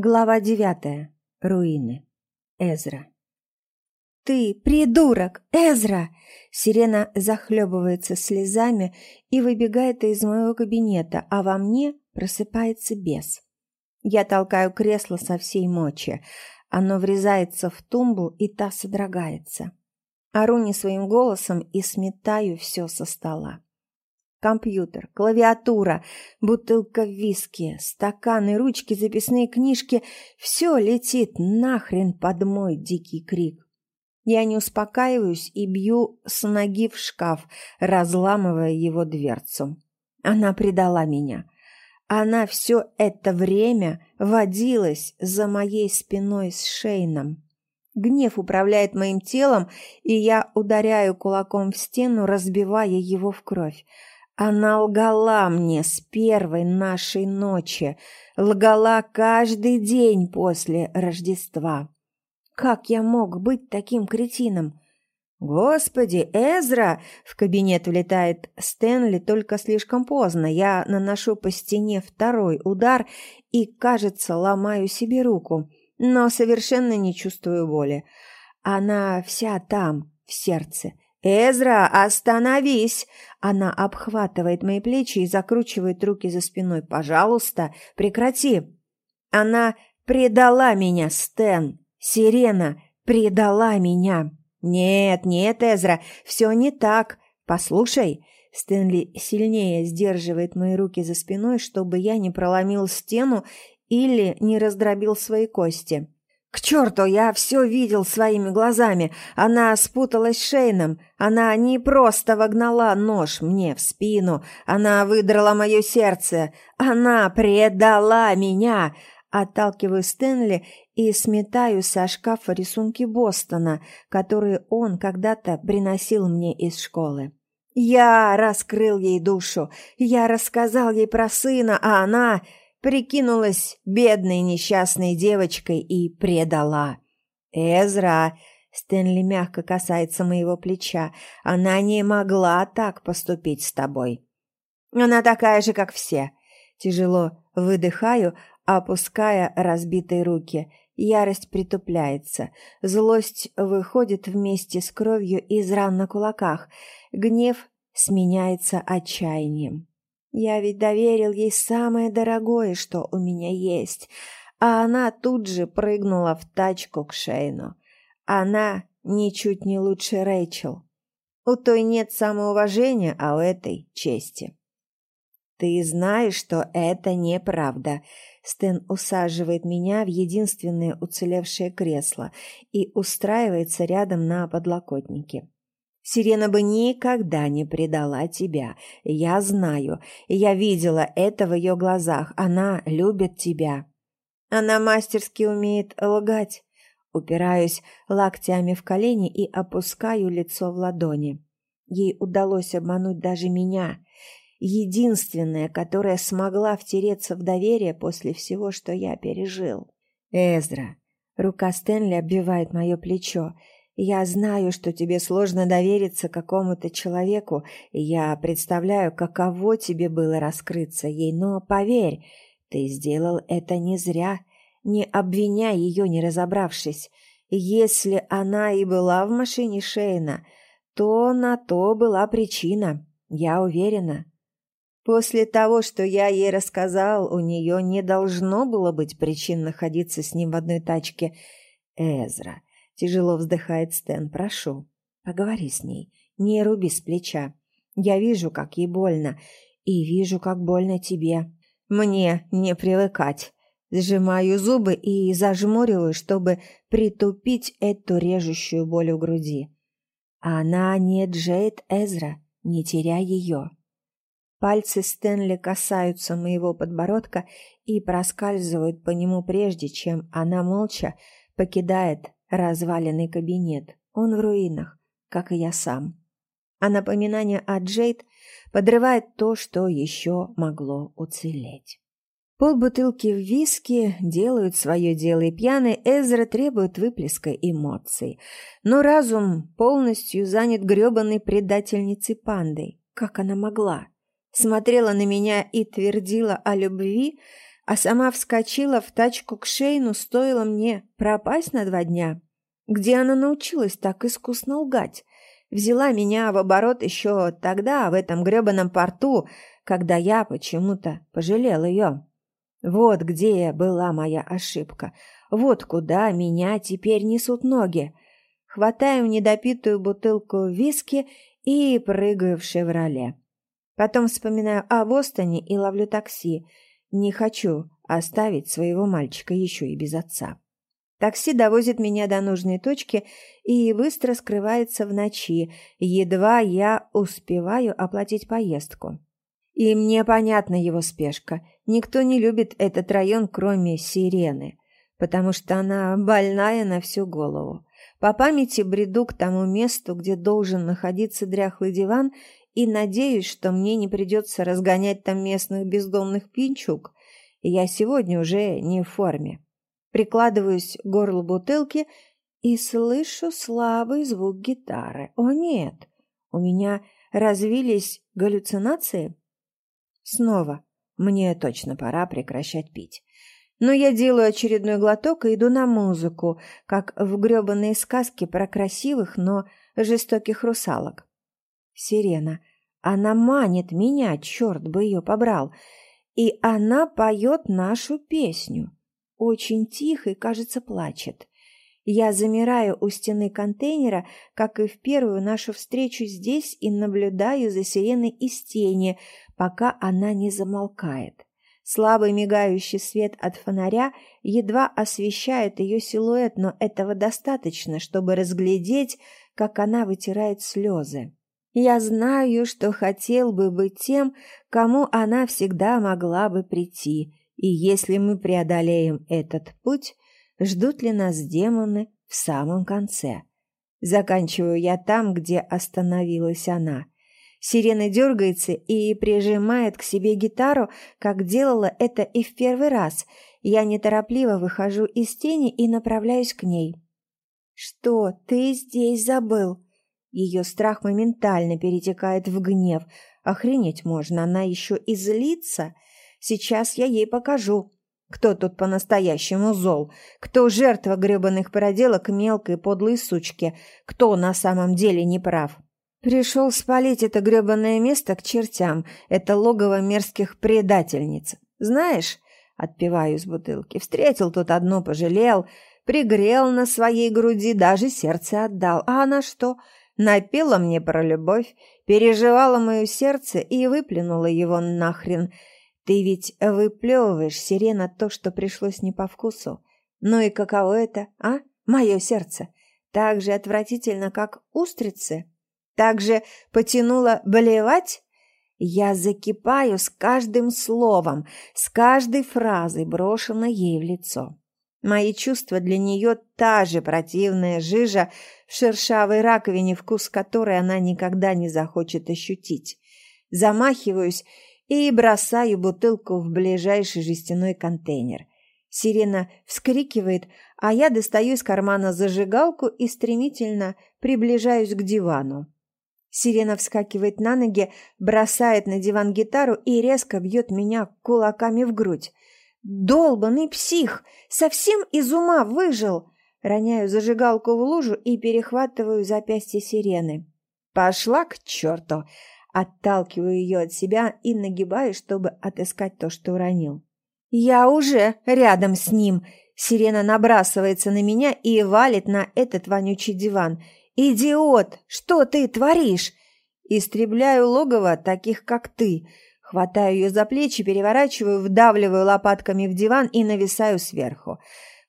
Глава девятая. Руины. Эзра. «Ты придурок, Эзра!» Сирена захлебывается слезами и выбегает из моего кабинета, а во мне просыпается бес. Я толкаю кресло со всей мочи. Оно врезается в тумбу, и та содрогается. Ору не своим голосом и сметаю все со стола. Компьютер, клавиатура, бутылка виски, стаканы, ручки, записные книжки – все летит нахрен под мой дикий крик. Я не успокаиваюсь и бью с ноги в шкаф, разламывая его дверцу. Она предала меня. Она все это время водилась за моей спиной с Шейном. Гнев управляет моим телом, и я ударяю кулаком в стену, разбивая его в кровь. Она лгала мне с первой нашей ночи, лгала каждый день после Рождества. Как я мог быть таким кретином? «Господи, Эзра!» В кабинет влетает Стэнли только слишком поздно. Я наношу по стене второй удар и, кажется, ломаю себе руку, но совершенно не чувствую боли. Она вся там, в сердце, «Эзра, остановись!» Она обхватывает мои плечи и закручивает руки за спиной. «Пожалуйста, прекрати!» Она предала меня, Стэн. Сирена предала меня. «Нет, нет, Эзра, все не так. Послушай». Стэнли сильнее сдерживает мои руки за спиной, чтобы я не проломил стену или не раздробил свои кости. К черту, я все видел своими глазами. Она спуталась с Шейном. Она не просто вогнала нож мне в спину. Она выдрала мое сердце. Она предала меня. Отталкиваю Стэнли и сметаю со шкафа рисунки Бостона, которые он когда-то приносил мне из школы. Я раскрыл ей душу. Я рассказал ей про сына, а она прикинулась бедной несчастной девочкой и предала. «Эзра!» — Стэнли мягко касается моего плеча. «Она не могла так поступить с тобой». «Она такая же, как все». Тяжело выдыхаю, опуская разбитые руки. Ярость притупляется. Злость выходит вместе с кровью из ран на кулаках. Гнев сменяется отчаянием. Я ведь доверил ей самое дорогое, что у меня есть, а она тут же прыгнула в тачку к Шейну. Она ничуть не лучше Рэйчел. У той нет самоуважения, а у этой — чести. «Ты знаешь, что это неправда», Стэн усаживает меня в единственное уцелевшее кресло и устраивается рядом на подлокотнике. Сирена бы никогда не предала тебя. Я знаю. Я видела это в ее глазах. Она любит тебя. Она мастерски умеет лгать. Упираюсь локтями в колени и опускаю лицо в ладони. Ей удалось обмануть даже меня. Единственная, которая смогла втереться в доверие после всего, что я пережил. Эзра. Рука Стэнли обвивает мое плечо. Я знаю, что тебе сложно довериться какому-то человеку, и я представляю, каково тебе было раскрыться ей, но поверь, ты сделал это не зря. Не обвиняй ее, не разобравшись. Если она и была в машине Шейна, то на то была причина, я уверена. После того, что я ей рассказал, у нее не должно было быть причин находиться с ним в одной тачке. Эзра, Тяжело вздыхает Стэн. Прошу, поговори с ней. Не руби с плеча. Я вижу, как ей больно. И вижу, как больно тебе. Мне не привыкать. Сжимаю зубы и зажмуриваю, чтобы притупить эту режущую боль в груди. Она не Джейд Эзра, не теряй ее. Пальцы Стэнли касаются моего подбородка и проскальзывают по нему прежде, чем она молча покидает Разваленный кабинет. Он в руинах, как и я сам. А напоминание о Джейд подрывает то, что еще могло уцелеть. Полбутылки в виски делают свое дело, и пьяный Эзра требует выплеска эмоций. Но разум полностью занят гребаной предательницей пандой. Как она могла? Смотрела на меня и твердила о любви, а сама вскочила в тачку к Шейну, стоило мне пропасть на два дня. Где она научилась так искусно лгать? Взяла меня в оборот еще тогда, в этом гребаном порту, когда я почему-то пожалел ее. Вот где была моя ошибка. Вот куда меня теперь несут ноги. Хватаю недопитую бутылку виски и прыгаю в «Шевроле». Потом вспоминаю о Бостоне и ловлю такси. Не хочу оставить своего мальчика еще и без отца. Такси довозит меня до нужной точки и быстро скрывается в ночи, едва я успеваю оплатить поездку. И мне понятна его спешка. Никто не любит этот район, кроме Сирены, потому что она больная на всю голову. По памяти бреду к тому месту, где должен находиться дряхлый диван, и надеюсь, что мне не придется разгонять там местных бездомных пинчук. Я сегодня уже не в форме. Прикладываюсь к горлу бутылки и слышу слабый звук гитары. О нет, у меня развились галлюцинации? Снова. Мне точно пора прекращать пить. Но я делаю очередной глоток и иду на музыку, как в грёбаные сказки про красивых, но жестоких русалок. Сирена. Она манит меня, черт бы ее побрал. И она поет нашу песню. Очень тихо и, кажется, плачет. Я замираю у стены контейнера, как и в первую нашу встречу здесь, и наблюдаю за сиреной из тени, пока она не замолкает. Слабый мигающий свет от фонаря едва освещает ее силуэт, но этого достаточно, чтобы разглядеть, как она вытирает слезы. Я знаю, что хотел бы быть тем, кому она всегда могла бы прийти, и если мы преодолеем этот путь, ждут ли нас демоны в самом конце. Заканчиваю я там, где остановилась она. Сирена дергается и прижимает к себе гитару, как делала это и в первый раз. Я неторопливо выхожу из тени и направляюсь к ней. «Что ты здесь забыл?» Ее страх моментально перетекает в гнев. Охренеть можно, она еще и злится. Сейчас я ей покажу, кто тут по-настоящему зол, кто жертва гребаных проделок мелкой подлой сучки, кто на самом деле неправ. Пришел спалить это гребаное место к чертям, это логово мерзких предательниц. Знаешь, отпиваю из бутылки, встретил тут одну, пожалел, пригрел на своей груди, даже сердце отдал. А она что? — Напела мне про любовь, переживала мое сердце и выплюнула его нахрен. Ты ведь выплевываешь, сирена, то, что пришлось не по вкусу. Ну и каково это, а? Мое сердце. Так же отвратительно, как устрицы? Так же потянуло болевать? Я закипаю с каждым словом, с каждой фразой, брошенной ей в лицо. Мои чувства для нее та же противная жижа в шершавой раковине, вкус которой она никогда не захочет ощутить. Замахиваюсь и бросаю бутылку в ближайший жестяной контейнер. Сирена вскрикивает, а я достаю из кармана зажигалку и стремительно приближаюсь к дивану. Сирена вскакивает на ноги, бросает на диван гитару и резко бьет меня кулаками в грудь. Долбанный псих! Совсем из ума выжил! Роняю зажигалку в лужу и перехватываю запястье сирены. Пошла к черту! Отталкиваю ее от себя и нагибаю, чтобы отыскать то, что уронил. Я уже рядом с ним. Сирена набрасывается на меня и валит на этот вонючий диван. «Идиот! Что ты творишь?» «Истребляю логово таких, как ты. Хватаю ее за плечи, переворачиваю, вдавливаю лопатками в диван и нависаю сверху.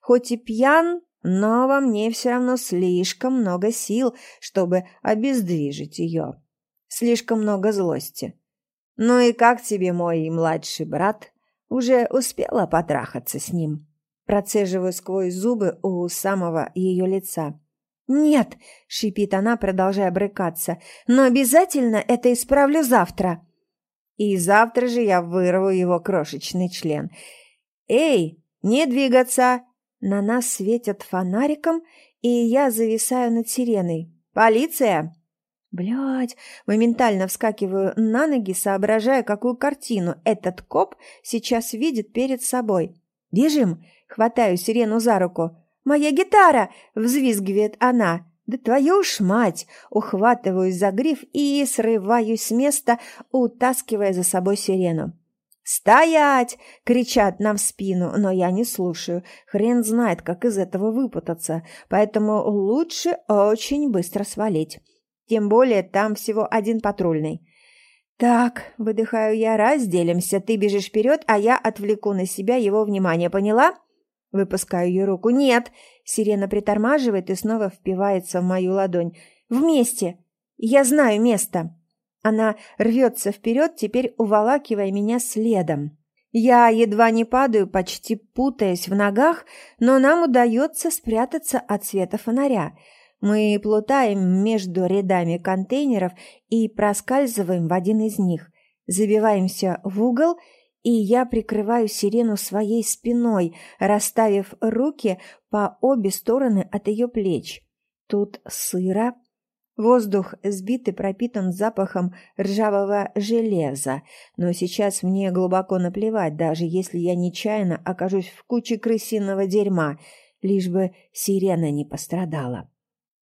Хоть и пьян, но во мне все равно слишком много сил, чтобы обездвижить ее. Слишком много злости. «Ну и как тебе, мой младший брат? Уже успела потрахаться с ним?» Процеживаю сквозь зубы у самого ее лица. «Нет!» — шипит она, продолжая брыкаться. «Но обязательно это исправлю завтра!» И завтра же я вырву его крошечный член. «Эй, не двигаться!» На нас светят фонариком, и я зависаю над сиреной. «Полиция!» Блядь, моментально вскакиваю на ноги, соображая, какую картину этот коп сейчас видит перед собой. «Бежим!» — хватаю сирену за руку. «Моя гитара!» — взвизгивает она. «Да твою ж мать!» — ухватываюсь за гриф и срываюсь с места, утаскивая за собой сирену. «Стоять!» — кричат нам в спину, но я не слушаю. Хрен знает, как из этого выпутаться, поэтому лучше очень быстро свалить. Тем более там всего один патрульный. «Так», — выдыхаю я, — «разделимся. Ты бежишь вперед, а я отвлеку на себя его внимание. Поняла?» Выпускаю ее руку. «Нет!» Сирена притормаживает и снова впивается в мою ладонь. «Вместе! Я знаю место!» Она рвется вперед, теперь уволакивая меня следом. Я едва не падаю, почти путаясь в ногах, но нам удается спрятаться от света фонаря — мы плутаем между рядами контейнеров и проскальзываем в один из них. Забиваемся в угол, и я прикрываю сирену своей спиной, расставив руки по обе стороны от ее плеч. Тут сыро. Воздух сбит и пропитан запахом ржавого железа, но сейчас мне глубоко наплевать, даже если я нечаянно окажусь в куче крысиного дерьма, лишь бы сирена не пострадала.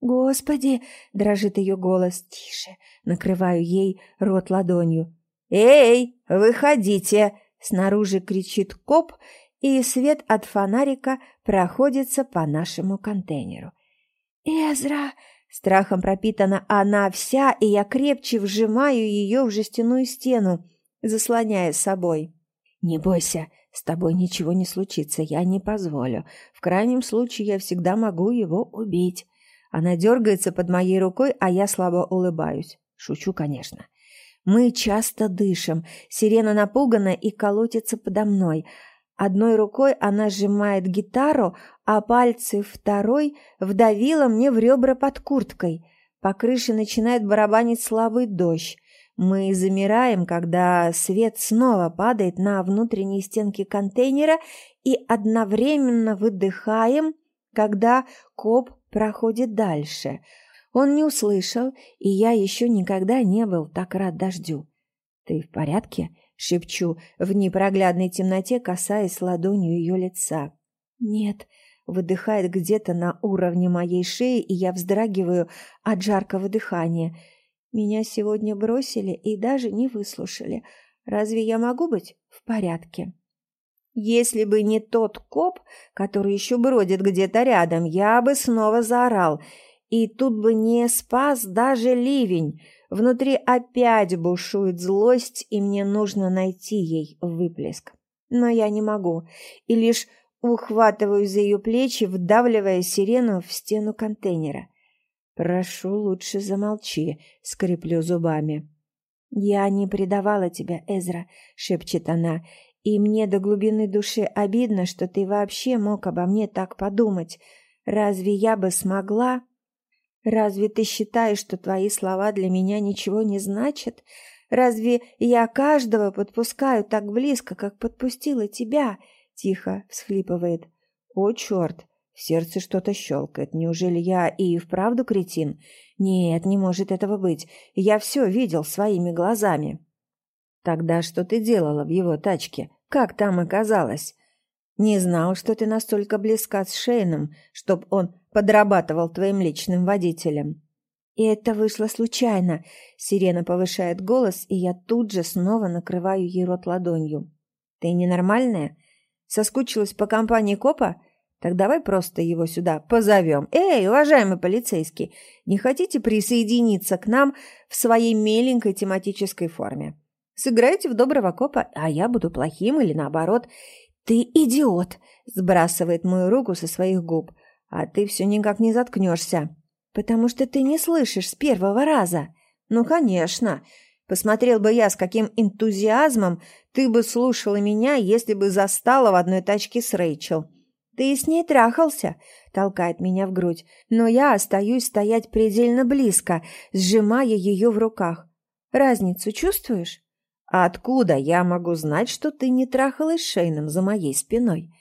«Господи!» — дрожит ее голос. «Тише!» — накрываю ей рот ладонью. «Эй, выходите!» — снаружи кричит коп, и свет от фонарика проходится по нашему контейнеру. «Эзра!» — страхом пропитана она вся, и я крепче вжимаю ее в жестяную стену, заслоняя собой. «Не бойся, с тобой ничего не случится, я не позволю. В крайнем случае я всегда могу его убить». Она дергается под моей рукой, а я слабо улыбаюсь. Шучу, конечно. Мы часто дышим. Сирена напугана и колотится подо мной. Одной рукой она сжимает гитару, а пальцы второй вдавила мне в ребра под курткой. По крыше начинает барабанить слабый дождь. Мы замираем, когда свет снова падает на внутренние стенки контейнера и одновременно выдыхаем, когда коп проходит дальше. Он не услышал, и я еще никогда не был так рад дождю. «Ты в порядке?» — шепчу в непроглядной темноте, касаясь ладонью ее лица. «Нет», — выдыхает где-то на уровне моей шеи, и я вздрагиваю от жаркого дыхания. «Меня сегодня бросили и даже не выслушали. Разве я могу быть в порядке?» Если бы не тот коп, который еще бродит где-то рядом, я бы снова заорал. И тут бы не спас даже ливень. Внутри опять бушует злость, и мне нужно найти ей выплеск. Но я не могу, и лишь ухватываю за ее плечи, вдавливая сирену в стену контейнера. «Прошу, лучше замолчи», — скреплю зубами. «Я не предавала тебя, Эзра», — шепчет она, и мне до глубины души обидно, что ты вообще мог обо мне так подумать. Разве я бы смогла? Разве ты считаешь, что твои слова для меня ничего не значат? Разве я каждого подпускаю так близко, как подпустила тебя?» Тихо всхлипывает. «О, черт!» В сердце что-то щелкает. Неужели я и вправду кретин? Нет, не может этого быть. Я все видел своими глазами. Тогда что ты делала в его тачке? Как там оказалось? Не знал, что ты настолько близка с Шейном, чтоб он подрабатывал твоим личным водителем. И это вышло случайно. Сирена повышает голос, и я тут же снова накрываю ей рот ладонью. Ты ненормальная? Соскучилась по компании копа? Так давай просто его сюда позовем. Эй, уважаемый полицейский, не хотите присоединиться к нам в своей миленькой тематической форме? Сыграете в доброго копа, а я буду плохим или наоборот. Ты идиот!» – сбрасывает мою руку со своих губ. «А ты все никак не заткнешься. Потому что ты не слышишь с первого раза». «Ну, конечно. Посмотрел бы я, с каким энтузиазмом ты бы слушала меня, если бы застала в одной тачке с Рэйчел». «Ты с ней трахался?» – толкает меня в грудь. Но я остаюсь стоять предельно близко, сжимая ее в руках. «Разницу чувствуешь?» А откуда я могу знать, что ты не трахалась Шейном за моей спиной?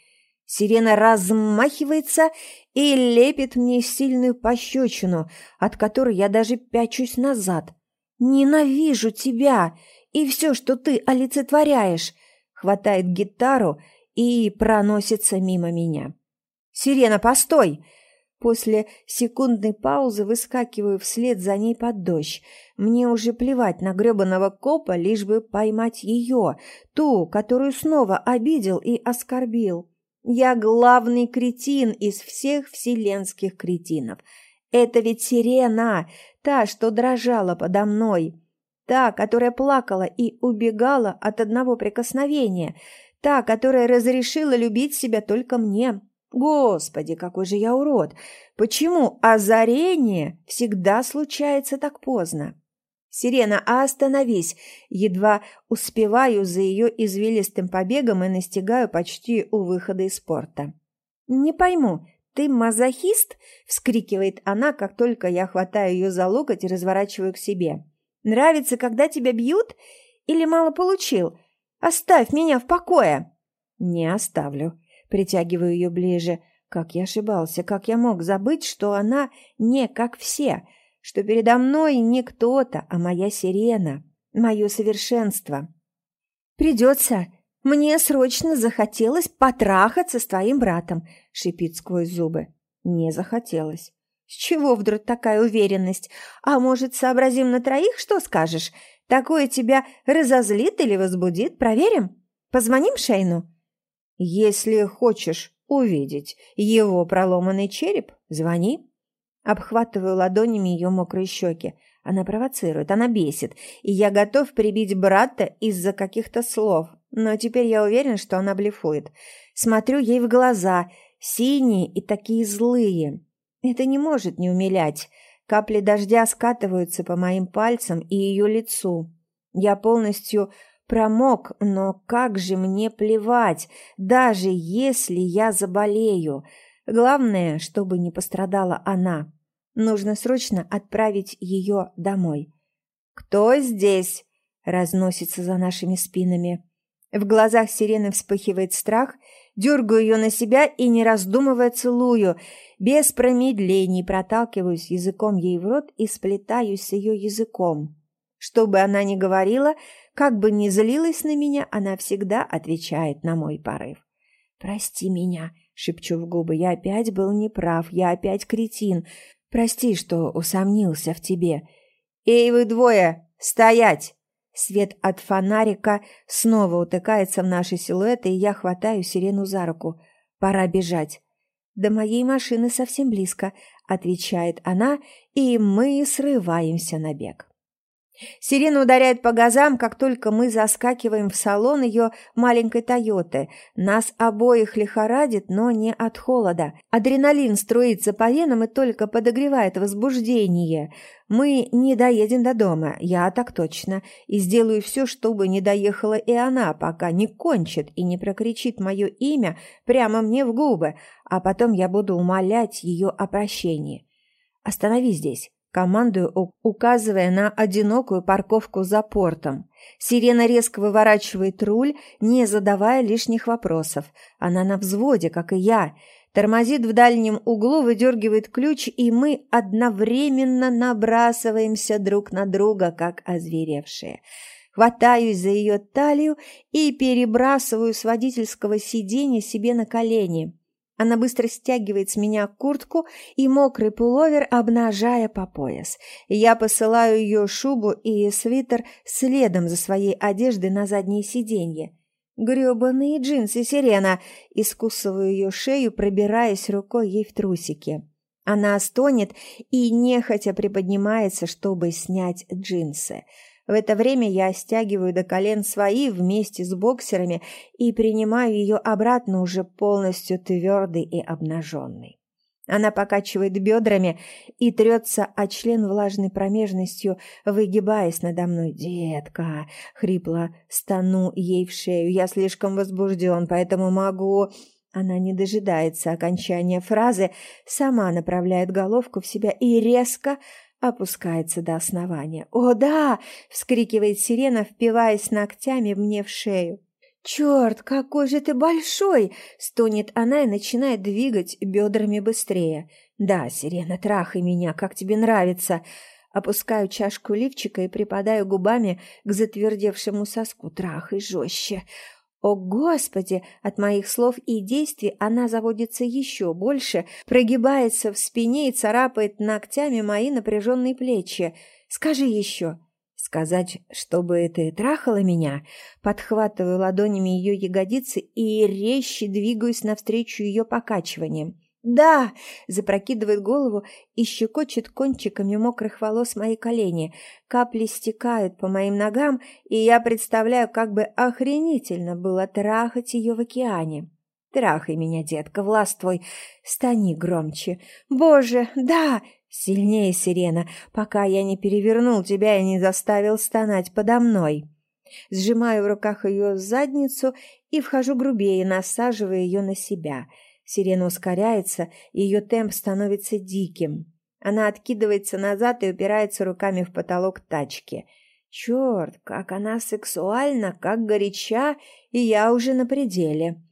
Сирена размахивается и лепит мне сильную пощечину, от которой я даже пячусь назад. «Ненавижу тебя и все, что ты олицетворяешь!» Хватает гитару и проносится мимо меня. «Сирена, постой!» После секундной паузы выскакиваю вслед за ней под дождь. Мне уже плевать на гребаного копа, лишь бы поймать ее, ту, которую снова обидел и оскорбил. Я главный кретин из всех вселенских кретинов. Это ведь сирена, та, что дрожала подо мной. Та, которая плакала и убегала от одного прикосновения. Та, которая разрешила любить себя только мне. Господи, какой же я урод! Почему озарение всегда случается так поздно? «Сирена, остановись!» Едва успеваю за ее извилистым побегом и настигаю почти у выхода из порта. «Не пойму, ты мазохист?» – вскрикивает она, как только я хватаю ее за локоть и разворачиваю к себе. «Нравится, когда тебя бьют? Или мало получил? Оставь меня в покое!» «Не оставлю», Притягиваю ее ближе. Как я ошибался, как я мог забыть, что она не как все, что передо мной не кто-то, а моя сирена, мое совершенство. «Придется. Мне срочно захотелось потрахаться с твоим братом», — шипит сквозь зубы. «Не захотелось». «С чего вдруг такая уверенность? А может, сообразим на троих, что скажешь? Такое тебя разозлит или возбудит? Проверим? Позвоним Шейну?» Если хочешь увидеть его проломанный череп, звони. Обхватываю ладонями ее мокрые щеки. Она провоцирует, она бесит, и я готов прибить брата из-за каких-то слов. Но теперь я уверен, что она блефует. Смотрю ей в глаза, синие и такие злые. Это не может не умилять. Капли дождя скатываются по моим пальцам и ее лицу. Я полностью Промок, но как же мне плевать, даже если я заболею. Главное, чтобы не пострадала она. Нужно срочно отправить ее домой. «Кто здесь?» – разносится за нашими спинами. В глазах сирены вспыхивает страх, дергаю ее на себя и, не раздумывая, целую. Без промедлений проталкиваюсь языком ей в рот и сплетаюсь с ее языком. Что бы она ни говорила – как бы ни злилась на меня, она всегда отвечает на мой порыв. «Прости меня», — шепчу в губы, — «я опять был неправ, я опять кретин. Прости, что усомнился в тебе». «Эй, вы двое! Стоять!» Свет от фонарика снова утыкается в наши силуэты, и я хватаю сирену за руку. «Пора бежать». «До моей машины совсем близко», — отвечает она, и мы срываемся на бег. Сирена ударяет по газам, как только мы заскакиваем в салон ее маленькой «Тойоты». Нас обоих лихорадит, но не от холода. Адреналин струится по венам и только подогревает возбуждение. Мы не доедем до дома, я так точно, и сделаю все, чтобы не доехала и она, пока не кончит и не прокричит мое имя прямо мне в губы, а потом я буду умолять ее о прощении. «Останови здесь». Командую, указывая на одинокую парковку за портом. Сирена резко выворачивает руль, не задавая лишних вопросов. Она на взводе, как и я. Тормозит в дальнем углу, выдергивает ключ, и мы одновременно набрасываемся друг на друга, как озверевшие. Хватаюсь за ее талию и перебрасываю с водительского сиденья себе на колени. Она быстро стягивает с меня куртку и мокрый пуловер, обнажая по пояс. Я посылаю ее шубу и свитер следом за своей одеждой на заднее сиденье. Грёбаные джинсы сирена! Искусываю ее шею, пробираясь рукой ей в трусики. Она стонет и нехотя приподнимается, чтобы снять джинсы. В это время я стягиваю до колен свои вместе с боксерами и принимаю ее обратно уже полностью твердой и обнаженной. Она покачивает бедрами и трется о член влажной промежностью, выгибаясь надо мной. «Детка!» — хрипло стану ей в шею. «Я слишком возбужден, поэтому могу...» Она не дожидается окончания фразы, сама направляет головку в себя и резко опускается до основания. «О, да!» — вскрикивает сирена, впиваясь ногтями мне в шею. «Черт, какой же ты большой!» – стонет она и начинает двигать бедрами быстрее. «Да, Сирена, трахай меня, как тебе нравится!» Опускаю чашку лифчика и припадаю губами к затвердевшему соску. Трахай жестче. О, Господи! От моих слов и действий она заводится еще больше, прогибается в спине и царапает ногтями мои напряженные плечи. Скажи еще. Сказать, чтобы ты трахала меня, подхватываю ладонями ее ягодицы и резче двигаюсь навстречу ее покачиваниям. «Да!» – запрокидывает голову и щекочет кончиками мокрых волос мои колени. Капли стекают по моим ногам, и я представляю, как бы охренительно было трахать ее в океане. «Трахай меня, детка, властвуй! Стани громче! Боже, да!» Сильнее, сирена, пока я не перевернул тебя и не заставил стонать подо мной. Сжимаю в руках ее задницу и вхожу грубее, насаживая ее на себя. Сирена ускоряется, и ее темп становится диким. Она откидывается назад и упирается руками в потолок тачки. Черт, как она сексуальна, как горяча, и я уже на пределе.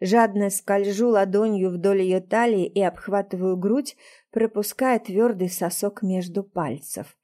Жадно скольжу ладонью вдоль ее талии и обхватываю грудь, пропуская твердый сосок между пальцев.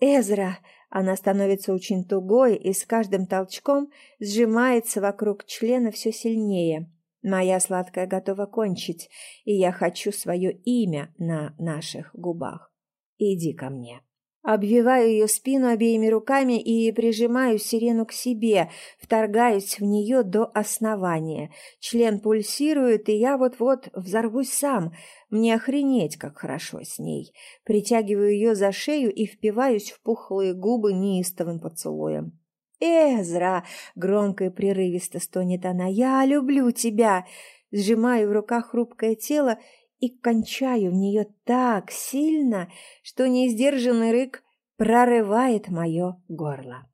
«Эзра!» Она становится очень тугой и с каждым толчком сжимается вокруг члена все сильнее. Моя сладкая готова кончить, и я хочу свое имя на наших губах. Иди ко мне. Обвиваю ее спину обеими руками и прижимаю сирену к себе, вторгаюсь в нее до основания. Член пульсирует, и я вот-вот взорвусь сам. Мне охренеть, как хорошо с ней. Притягиваю ее за шею и впиваюсь в пухлые губы неистовым поцелуем. «Эзра!» — громко и прерывисто стонет она. «Я люблю тебя!» Сжимаю в руках хрупкое тело и кончаю в нее так сильно, что неиздержанный рык прорывает мое горло.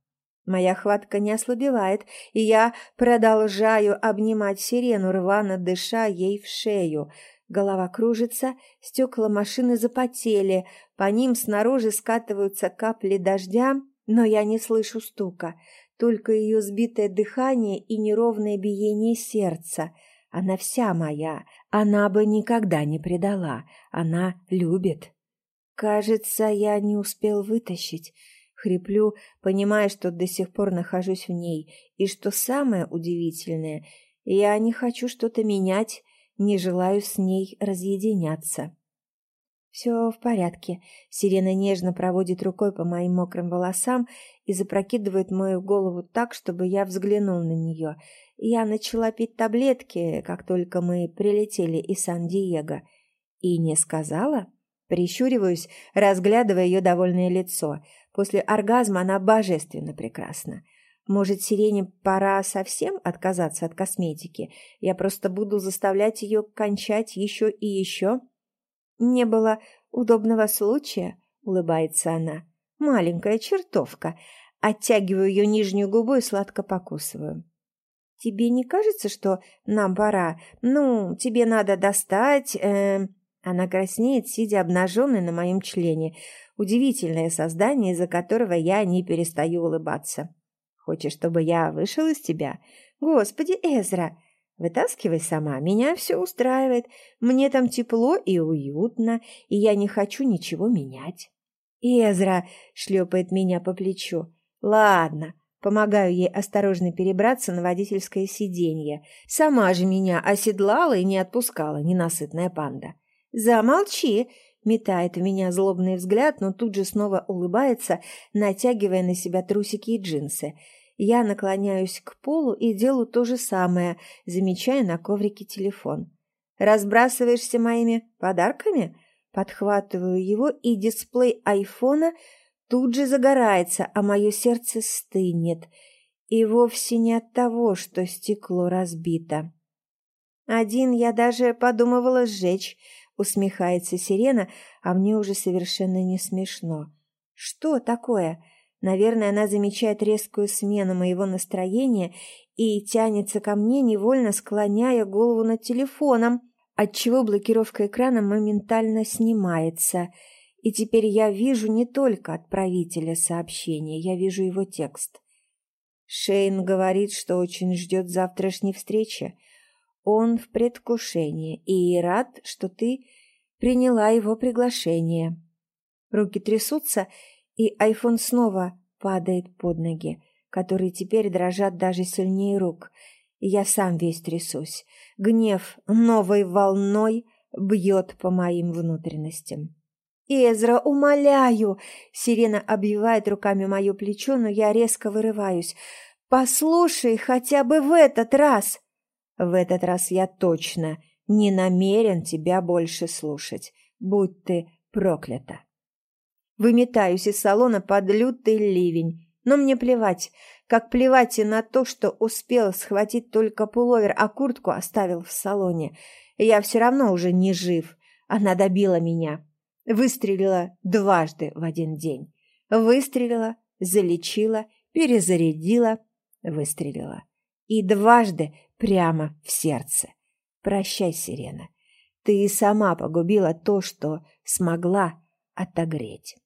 Моя хватка не ослабевает, и я продолжаю обнимать сирену, рвано дыша ей в шею. Голова кружится, стекла машины запотели, по ним снаружи скатываются капли дождя, но я не слышу стука, только ее сбитое дыхание и неровное биение сердца — она вся моя. Она бы никогда не предала. Она любит. Кажется, я не успел вытащить. Хриплю, понимая, что до сих пор нахожусь в ней. И что самое удивительное, я не хочу что-то менять, не желаю с ней разъединяться. «Все в порядке». Сирена нежно проводит рукой по моим мокрым волосам и запрокидывает мою голову так, чтобы я взглянул на нее. Я начала пить таблетки, как только мы прилетели из Сан-Диего. И не сказала? Прищуриваюсь, разглядывая ее довольное лицо. После оргазма она божественно прекрасна. Может, Сирене пора совсем отказаться от косметики? Я просто буду заставлять ее кончать еще и еще? Не было удобного случая, улыбается она. Маленькая чертовка. Оттягиваю ее нижнюю губу и сладко покусываю. «Тебе не кажется, что нам пора? Ну, тебе надо достать...» э... Она краснеет, сидя обнаженной на моем члене. Удивительное создание, из-за которого я не перестаю улыбаться. «Хочешь, чтобы я вышел из тебя? Господи, Эзра!» Вытаскивай сама, меня все устраивает. Мне там тепло и уютно, и я не хочу ничего менять. Эзра шлепает меня по плечу. Ладно, Помогаю ей осторожно перебраться на водительское сиденье. Сама же меня оседлала и не отпускала ненасытная панда. «Замолчи!» — метает в меня злобный взгляд, но тут же снова улыбается, натягивая на себя трусики и джинсы. Я наклоняюсь к полу и делаю то же самое, замечая на коврике телефон. «Разбрасываешься моими подарками?» Подхватываю его, и дисплей айфона — тут же загорается, а мое сердце стынет. И вовсе не от того, что стекло разбито. Один я даже подумывала сжечь, усмехается сирена, а мне уже совершенно не смешно. Что такое? Наверное, она замечает резкую смену моего настроения и тянется ко мне, невольно склоняя голову над телефоном, отчего блокировка экрана моментально снимается – и теперь я вижу не только отправителя сообщения, я вижу его текст. Шейн говорит, что очень ждет завтрашней встречи. Он в предвкушении и рад, что ты приняла его приглашение. Руки трясутся, и айфон снова падает под ноги, которые теперь дрожат даже сильнее рук. Я сам весь трясусь. Гнев новой волной бьет по моим внутренностям. «Эзра, умоляю!» Сирена обвивает руками мое плечо, но я резко вырываюсь. «Послушай хотя бы в этот раз!» «В этот раз я точно не намерен тебя больше слушать. Будь ты проклята!» Выметаюсь из салона под лютый ливень, но мне плевать, как плевать и на то, что успел схватить только пуловер, а куртку оставил в салоне. Я все равно уже не жив. Она добила меня. Выстрелила дважды в один день. Выстрелила, залечила, перезарядила, выстрелила. И дважды прямо в сердце. Прощай, Сирена. Ты и сама погубила то, что смогла отогреть.